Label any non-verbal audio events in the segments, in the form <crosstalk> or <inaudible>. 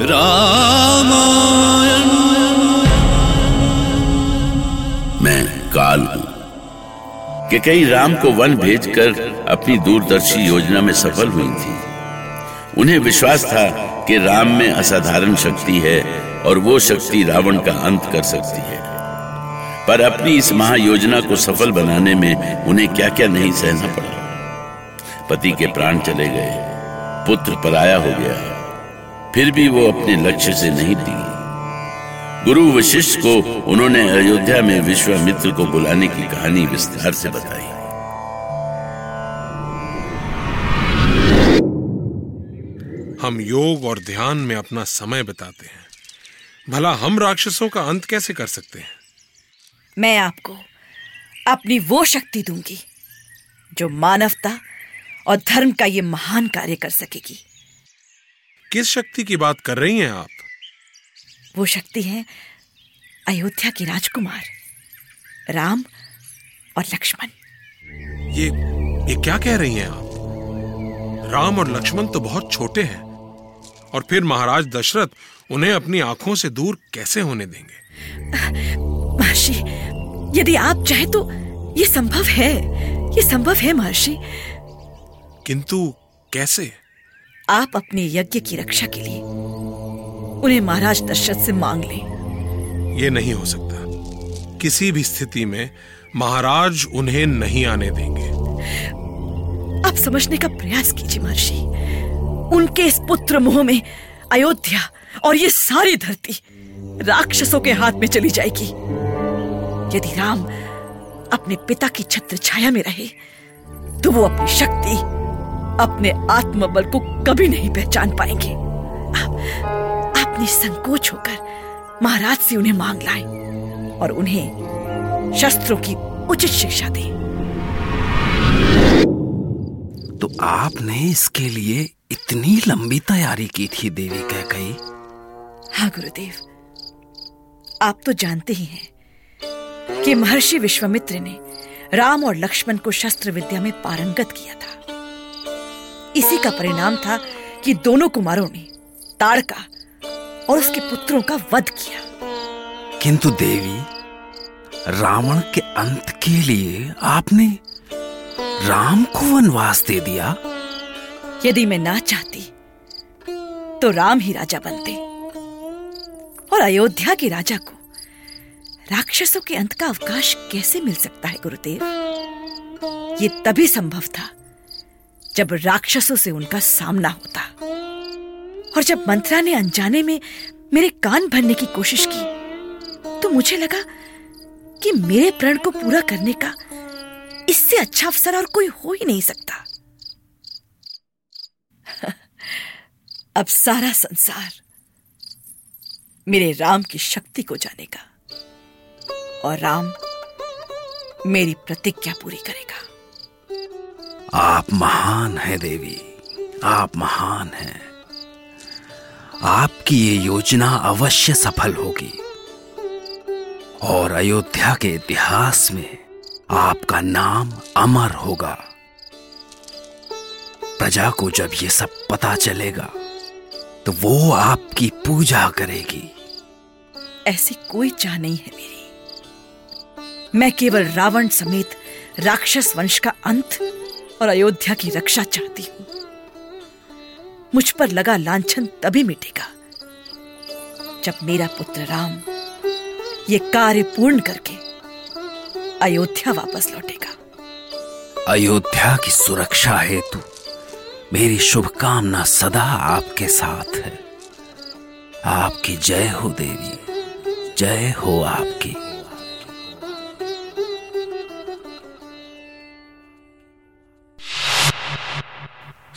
रामायण। मैं काल हूँ कि कई राम को वन भेजकर अपनी दूरदर्शी योजना में सफल हुई थी। उन्हें विश्वास था कि राम में असाधारण शक्ति है और वो शक्ति रावण का अंत कर सकती है। पर अपनी इस महायोजना को सफल बनाने में उन्हें क्या क्या नहीं सहना पड़ा। पति के प्राण चले गए, पुत्र पराया हो गया। फिर भी वो अपने लक्ष्य से नहीं दी गुरु वशिष्ठ को उन्होंने अयोध्या में विश्वामित्र को बुलाने की कहानी विस्तार से बताई। हम योग और ध्यान में अपना समय बताते हैं। भला हम राक्षसों का अंत कैसे कर सकते हैं? मैं आपको अपनी वो शक्ति दूँगी जो मानवता और धर्म का ये महान कार्य कर सकेगी। किस शक्ति की बात कर रही हैं आप? वो शक्ति है अयोध्या के राजकुमार राम और लक्ष्मण। ये ये क्या कह रही हैं आप? राम और लक्ष्मण तो बहुत छोटे हैं और फिर महाराज दशरथ उन्हें अपनी आँखों से दूर कैसे होने देंगे? महर्षि यदि आप चाहे तो ये संभव है ये संभव है महर्षि। किंतु कैसे? आप अपने यज्ञ की रक्षा के लिए उन्हें महाराज दशरथ से मांग लें। ये नहीं हो सकता। किसी भी स्थिति में महाराज उन्हें नहीं आने देंगे। आप समझने का प्रयास कीजिए महर्षि। उनके इस पुत्र मोह में अयोध्या और ये सारी धरती राक्षसों के हाथ में चली जाएगी। यदि राम अपने पिता की छत्र छाया में रहे तो वो अपनी शक्ति अपने आत्मबल को कभी नहीं पहचान पाएँगे। आप, आप निसंकोच होकर महाराज से उन्हें मांग लाए और उन्हें शस्त्रों की उचित शिक्षा दें। तो आपने इसके लिए इतनी लंबी तैयारी की थी देवी कह कही हाँ गुरुदेव। आप तो जानते ही हैं कि महर्षि विश्वामित्र ने राम और लक्ष्मण को शस्त्र विद्या में पारंगत किया था। इसी का परिणाम था कि दोनों कुमारों ने ताड़का और उसके पुत्रों का वध किया। किंतु देवी रावण के अंत के लिए आपने राम को वनवास दे दिया। यदि मैं ना चाहती तो राम ही राजा बनते और अयोध्या के राजा को राक्षसों के अंत का अवकाश कैसे मिल सकता है गुरुदेव? ये तभी संभव था जब राक्षसों से उनका सामना होता और जब मंत्रा ने अनजाने में मेरे कान भरने की कोशिश की तो मुझे लगा कि मेरे प्रण को पूरा करने का इससे अच्छा अवसर और कोई हो ही नहीं सकता। <laughs> अब सारा संसार मेरे राम की शक्ति को जानेगा और राम मेरी प्रतिज्ञा पूरी करेगा। आप महान हैं, देवी। आप महान हैं। आपकी ये योजना अवश्य सफल होगी। और अयोध्या के इतिहास में आपका नाम अमर होगा। प्रजा को जब ये सब पता चलेगा तो वो आपकी पूजा करेगी। ऐसी कोई चाह नहीं है मेरी। मैं केवल रावण समेत राक्षस वंश का अंत और अयोध्या की रक्षा चाहती हूँ। मुझ पर लगा लांछन तभी मिटेगा जब मेरा पुत्र राम ये कार्य पूर्ण करके अयोध्या वापस लौटेगा। अयोध्या की सुरक्षा हेतु मेरी शुभकामना सदा आपके साथ है। आपकी जय हो देवी, जय हो आपकी।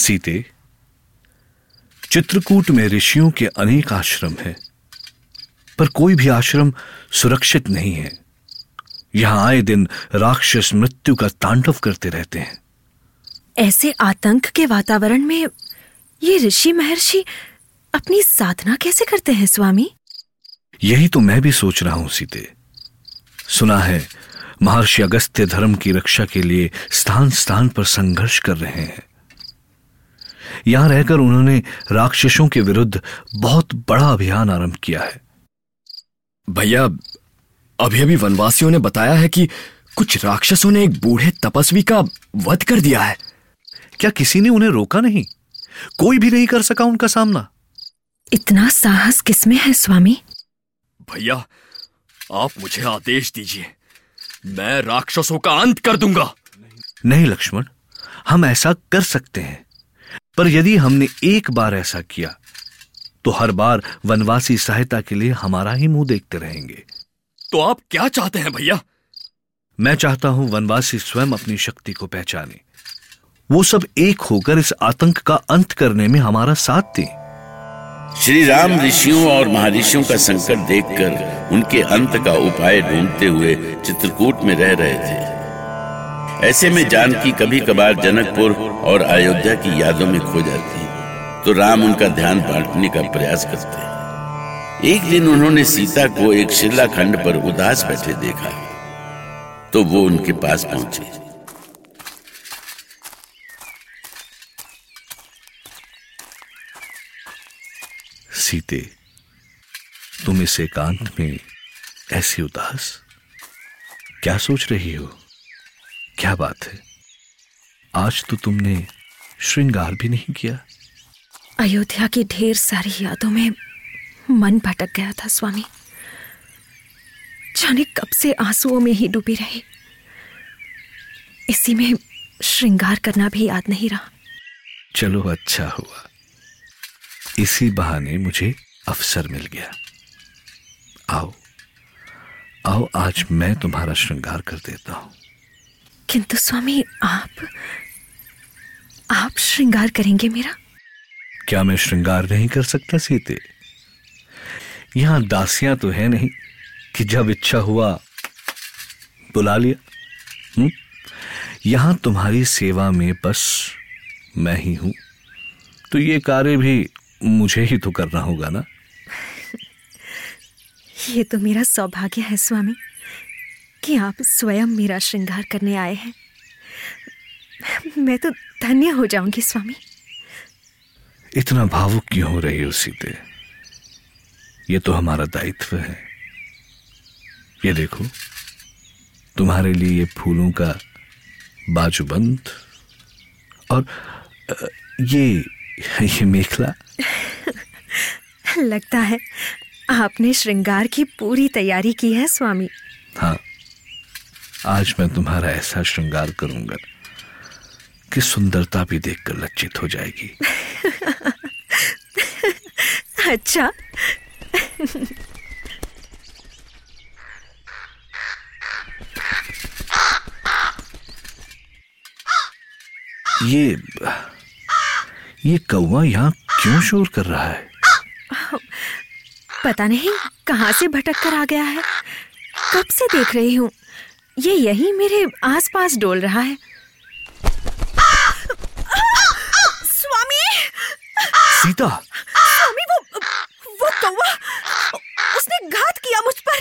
सीते चित्रकूट में ऋषियों के अनेक आश्रम हैं पर कोई भी आश्रम सुरक्षित नहीं है। यहाँ आए दिन राक्षस मृत्यु का तांडव करते रहते हैं। ऐसे आतंक के वातावरण में ये ऋषि महर्षि अपनी साधना कैसे करते हैं स्वामी? यही तो मैं भी सोच रहा हूँ सीते। सुना है महर्षि अगस्त्य धर्म की रक्षा के लिए स्थान स्थान पर संघर्ष कर रहे हैं। यहाँ रहकर उन्होंने राक्षसों के विरुद्ध बहुत बड़ा अभियान आरंभ किया है। भैया अभी अभी वनवासियों ने बताया है कि कुछ राक्षसों ने एक बूढ़े तपस्वी का वध कर दिया है। क्या किसी ने उन्हें रोका नहीं? कोई भी नहीं कर सका उनका सामना। इतना साहस किसमें है स्वामी? भैया आप मुझे आदेश दीजिए मैं राक्षसों का अंत कर दूँगा। नहीं लक्ष्मण हम ऐसा कर सकते हैं। पर यदि हमने एक बार ऐसा किया तो हर बार वनवासी सहायता के लिए हमारा ही मुँह देखते रहेंगे। तो आप क्या चाहते हैं भैया? मैं चाहता हूँ वनवासी स्वयं अपनी शक्ति को पहचाने। वो सब एक होकर इस आतंक का अंत करने में हमारा साथ दें। श्री राम ऋषियों और महर्षियों का संकट देखकर उनके अंत का उपाय ढूंढते हुए चित्रकूट में रह रहे थे। ऐसे में जानकी कभी कभार जनकपुर और अयोध्या की यादों में खो जाती तो राम उनका ध्यान बांटने का प्रयास करते एक दिन उन्होंने सीता को एक शिला खंड पर उदास बैठे देखा। तो वो उनके पास पहुँचे। सीते, तुम इस एकांत में ऐसी उदास? क्या सोच रही हो? क्या बात है? आज तो तुमने श्रृंगार भी नहीं किया। अयोध्या की ढेर सारी यादों में मन भटक गया था स्वामी। जाने कब से आंसुओं में ही डूबी रही। इसी में श्रृंगार करना भी याद नहीं रहा। चलो अच्छा हुआ। इसी बहाने मुझे अवसर मिल गया। आओ आओ आज मैं तुम्हारा श्रृंगार कर देता हूँ। किंतु स्वामी आप आप श्रृंगार करेंगे मेरा? क्या मैं श्रृंगार नहीं कर सकता सीते? यहाँ दासियाँ तो है नहीं कि जब इच्छा हुआ बुला लिया। हुँ? यहाँ तुम्हारी सेवा में बस मैं ही हूँ। तो ये कार्य भी मुझे ही तो करना होगा ना? <laughs> ये तो मेरा सौभाग्य है स्वामी। कि आप स्वयं मेरा श्रृंगार करने आए हैं। मैं तो धन्य हो जाऊँगी स्वामी। इतना भावुक क्यों हो रही हो सीते? ये तो हमारा दायित्व है। ये देखो तुम्हारे लिए ये फूलों का बाजूबंद और ये ये मेखला। लगता है आपने श्रृंगार की पूरी तैयारी की है स्वामी। हाँ। आज मैं तुम्हारा ऐसा श्रृंगार करूँगा कि सुंदरता भी देखकर लज्जित हो जाएगी। <laughs> अच्छा। ये ये कौवा यहाँ क्यों शोर कर रहा है? पता नहीं कहाँ से भटक कर आ गया है। कब से देख रही हूँ? ये यही मेरे आसपास डोल रहा है। स्वामी! सीता! स्वामी वो वो कौवा उसने घात किया मुझ पर।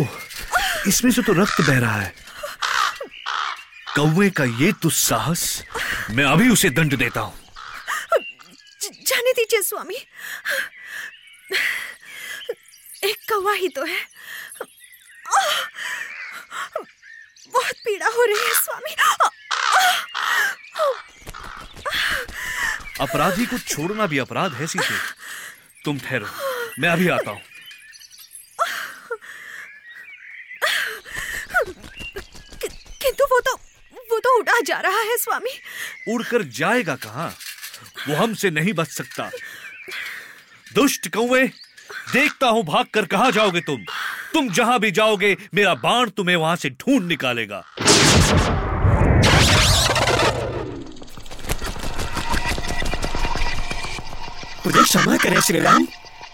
ओह इसमें से तो रक्त बह रहा है। कौवे का ये दुस्साहस मैं अभी उसे दंड देता हूँ। जाने दीजिए स्वामी। एक कौवा ही तो है। पीड़ा हो रही है स्वामी। अपराधी को छोड़ना भी अपराध है सीते। तुम ठहरो मैं अभी आता हूँ। किंतु वो तो वो तो उड़ा जा रहा है स्वामी। उड़कर जाएगा कहा? वो हमसे नहीं बच सकता। दुष्ट कौवे देखता हूँ भाग कर कहा जाओगे तुम? तुम जहाँ भी जाओगे मेरा बाण तुम्हें वहाँ से ढूंढ निकालेगा। मुझे क्षमा करें श्री राम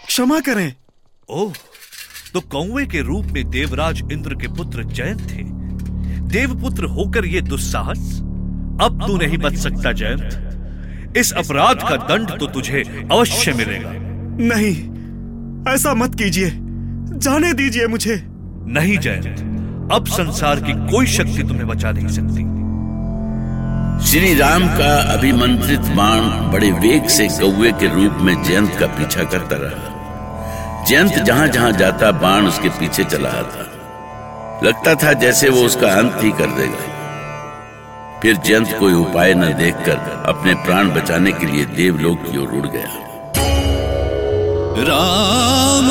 क्षमा करें। ओह तो कौवे के रूप में देवराज इंद्र के पुत्र जयंत थे। देवपुत्र होकर ये दुस्साहस? अब तू नहीं बच सकता जयंत। इस अपराध का दंड तो तुझे अवश्य मिलेगा। नहीं ऐसा मत कीजिए। जाने दीजिए मुझे। नहीं जयंत। अब संसार की कोई शक्ति तुम्हें बचा नहीं सकती। श्री राम का अभिमंत्रित बाण बड़े वेग से कौवे के रूप में जयंत का पीछा करता रहा। जयंत जहाँ जहाँ जाता बाण उसके पीछे चला आता। लगता था जैसे वो उसका अंत ही कर देगा। फिर जयंत कोई उपाय न देखकर अपने प्राण बचाने के लिए देवलोक की ओर उड़ गया। राम